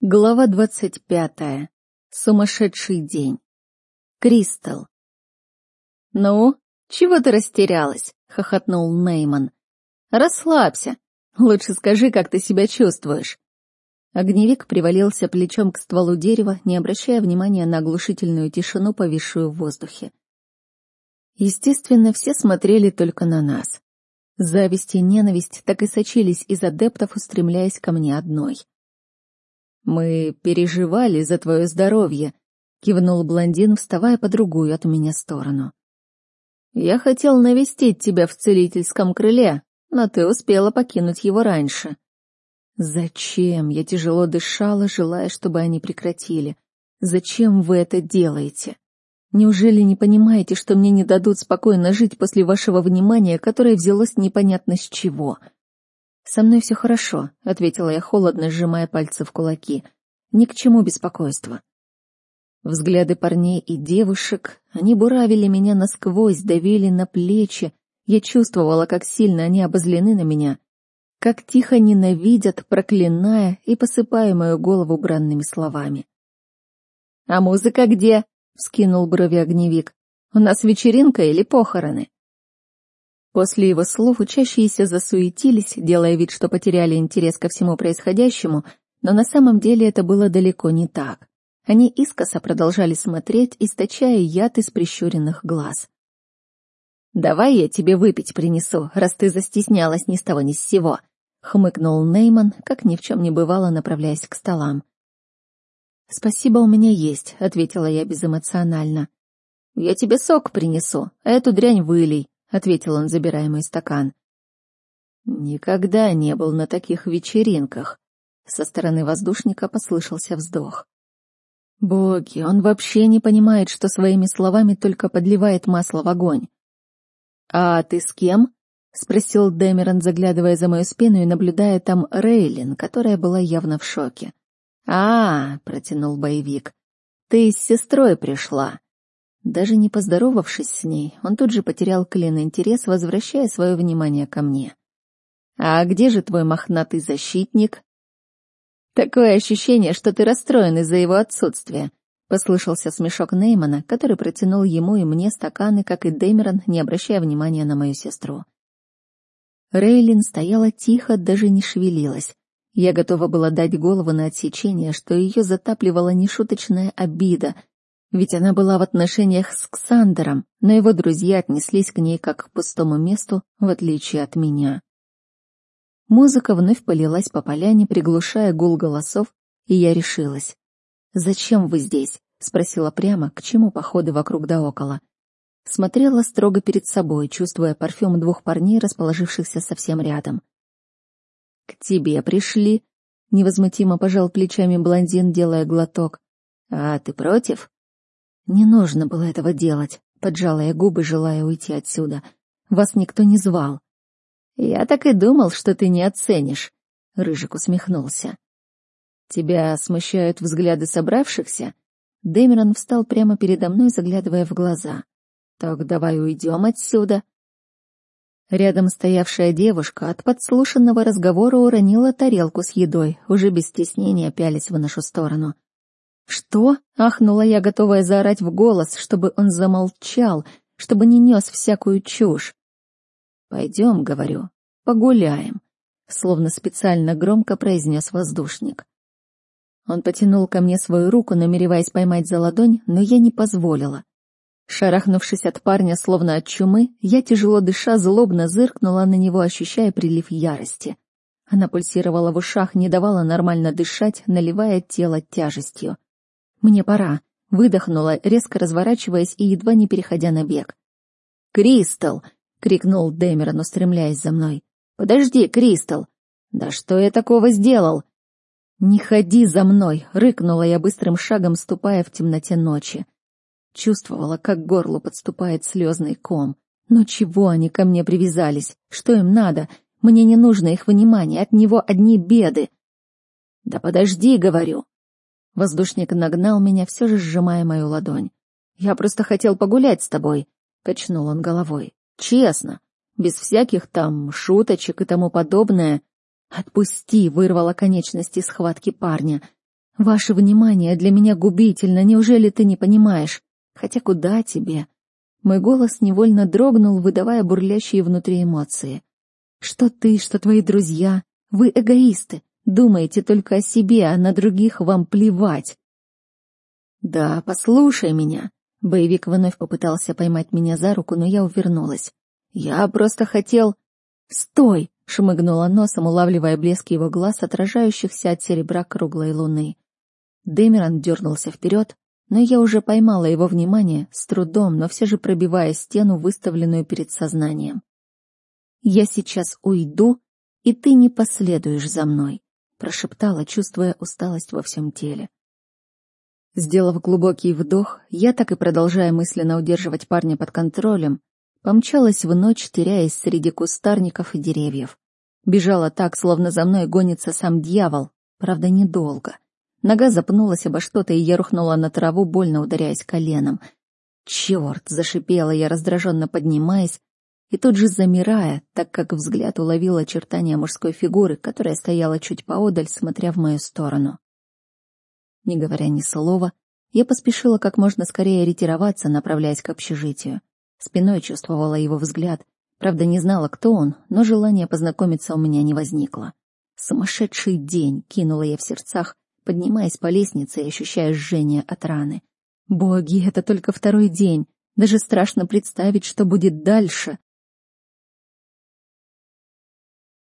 Глава двадцать пятая. Сумасшедший день. Кристал. «Ну, чего ты растерялась?» — хохотнул Нейман. «Расслабься. Лучше скажи, как ты себя чувствуешь». Огневик привалился плечом к стволу дерева, не обращая внимания на оглушительную тишину, повисшую в воздухе. Естественно, все смотрели только на нас. Зависть и ненависть так и сочились из адептов, устремляясь ко мне одной — «Мы переживали за твое здоровье», — кивнул блондин, вставая по другую от меня сторону. «Я хотел навестить тебя в целительском крыле, но ты успела покинуть его раньше». «Зачем?» — я тяжело дышала, желая, чтобы они прекратили. «Зачем вы это делаете? Неужели не понимаете, что мне не дадут спокойно жить после вашего внимания, которое взялось непонятно с чего?» «Со мной все хорошо», — ответила я холодно, сжимая пальцы в кулаки. «Ни к чему беспокойства». Взгляды парней и девушек, они буравили меня насквозь, давили на плечи. Я чувствовала, как сильно они обозлены на меня, как тихо ненавидят, проклиная и посыпая мою голову бранными словами. «А музыка где?» — вскинул брови огневик. «У нас вечеринка или похороны?» После его слов учащиеся засуетились, делая вид, что потеряли интерес ко всему происходящему, но на самом деле это было далеко не так. Они искоса продолжали смотреть, источая яд из прищуренных глаз. «Давай я тебе выпить принесу, раз ты застеснялась ни с того ни с сего», — хмыкнул Нейман, как ни в чем не бывало, направляясь к столам. «Спасибо, у меня есть», — ответила я безэмоционально. «Я тебе сок принесу, а эту дрянь вылей», — ответил он, забирая мой стакан. «Никогда не был на таких вечеринках», — со стороны воздушника послышался вздох. «Боги, он вообще не понимает, что своими словами только подливает масло в огонь». «А ты с кем?» — спросил Дэмерон, заглядывая за мою спину и наблюдая там Рейлин, которая была явно в шоке. «А, — протянул боевик, — ты с сестрой пришла. Даже не поздоровавшись с ней, он тут же потерял клин интерес, возвращая свое внимание ко мне. «А где же твой мохнатый защитник?» «Такое ощущение, что ты расстроен из-за его отсутствия», — послышался смешок Неймана, который протянул ему и мне стаканы, как и Дэмерон, не обращая внимания на мою сестру. Рейлин стояла тихо, даже не шевелилась. Я готова была дать голову на отсечение, что ее затапливала нешуточная обида — ведь она была в отношениях с Ксандером, но его друзья отнеслись к ней как к пустому месту, в отличие от меня. Музыка вновь полилась по поляне, приглушая гул голосов, и я решилась. «Зачем вы здесь?» — спросила прямо, к чему походы вокруг да около. Смотрела строго перед собой, чувствуя парфюм двух парней, расположившихся совсем рядом. «К тебе пришли», — невозмутимо пожал плечами блондин, делая глоток. «А ты против?» «Не нужно было этого делать», — поджала я губы, желая уйти отсюда. «Вас никто не звал». «Я так и думал, что ты не оценишь», — Рыжик усмехнулся. «Тебя смущают взгляды собравшихся?» Дэмерон встал прямо передо мной, заглядывая в глаза. «Так давай уйдем отсюда». Рядом стоявшая девушка от подслушанного разговора уронила тарелку с едой, уже без стеснения пялись в нашу сторону — «Что?» — ахнула я, готовая заорать в голос, чтобы он замолчал, чтобы не нес всякую чушь. «Пойдем», — говорю, — «погуляем», — словно специально громко произнес воздушник. Он потянул ко мне свою руку, намереваясь поймать за ладонь, но я не позволила. Шарахнувшись от парня, словно от чумы, я, тяжело дыша, злобно зыркнула на него, ощущая прилив ярости. Она пульсировала в ушах, не давала нормально дышать, наливая тело тяжестью. «Мне пора», — выдохнула, резко разворачиваясь и едва не переходя на бег. «Кристал!» — крикнул Дэмерон, устремляясь за мной. «Подожди, Кристал! Да что я такого сделал?» «Не ходи за мной!» — рыкнула я быстрым шагом, ступая в темноте ночи. Чувствовала, как к горлу подступает слезный ком. Но чего они ко мне привязались? Что им надо? Мне не нужно их внимание, от него одни беды. «Да подожди», — говорю. Воздушник нагнал меня, все же сжимая мою ладонь. «Я просто хотел погулять с тобой», — качнул он головой. «Честно, без всяких там шуточек и тому подобное». «Отпусти!» — вырвала конечности схватки парня. Ваше внимание для меня губительно, неужели ты не понимаешь? Хотя куда тебе? Мой голос невольно дрогнул, выдавая бурлящие внутри эмоции. Что ты, что твои друзья, вы эгоисты, думаете только о себе, а на других вам плевать. Да, послушай меня. Боевик вновь попытался поймать меня за руку, но я увернулась. Я просто хотел... Стой! шмыгнула носом, улавливая блеск его глаз, отражающихся от серебра круглой луны. Дэмерон дернулся вперед, но я уже поймала его внимание, с трудом, но все же пробивая стену, выставленную перед сознанием. «Я сейчас уйду, и ты не последуешь за мной», — прошептала, чувствуя усталость во всем теле. Сделав глубокий вдох, я, так и продолжая мысленно удерживать парня под контролем, помчалась в ночь, теряясь среди кустарников и деревьев. Бежала так, словно за мной гонится сам дьявол, правда, недолго — Нога запнулась обо что-то, и я рухнула на траву, больно ударяясь коленом. Черт! зашипела я, раздраженно поднимаясь, и тут же замирая, так как взгляд уловил очертания мужской фигуры, которая стояла чуть поодаль, смотря в мою сторону. Не говоря ни слова, я поспешила как можно скорее ретироваться, направляясь к общежитию. Спиной чувствовала его взгляд. Правда, не знала, кто он, но желание познакомиться у меня не возникло. Сумасшедший день, кинула я в сердцах, поднимаясь по лестнице и ощущая жжение от раны. Боги, это только второй день. Даже страшно представить, что будет дальше.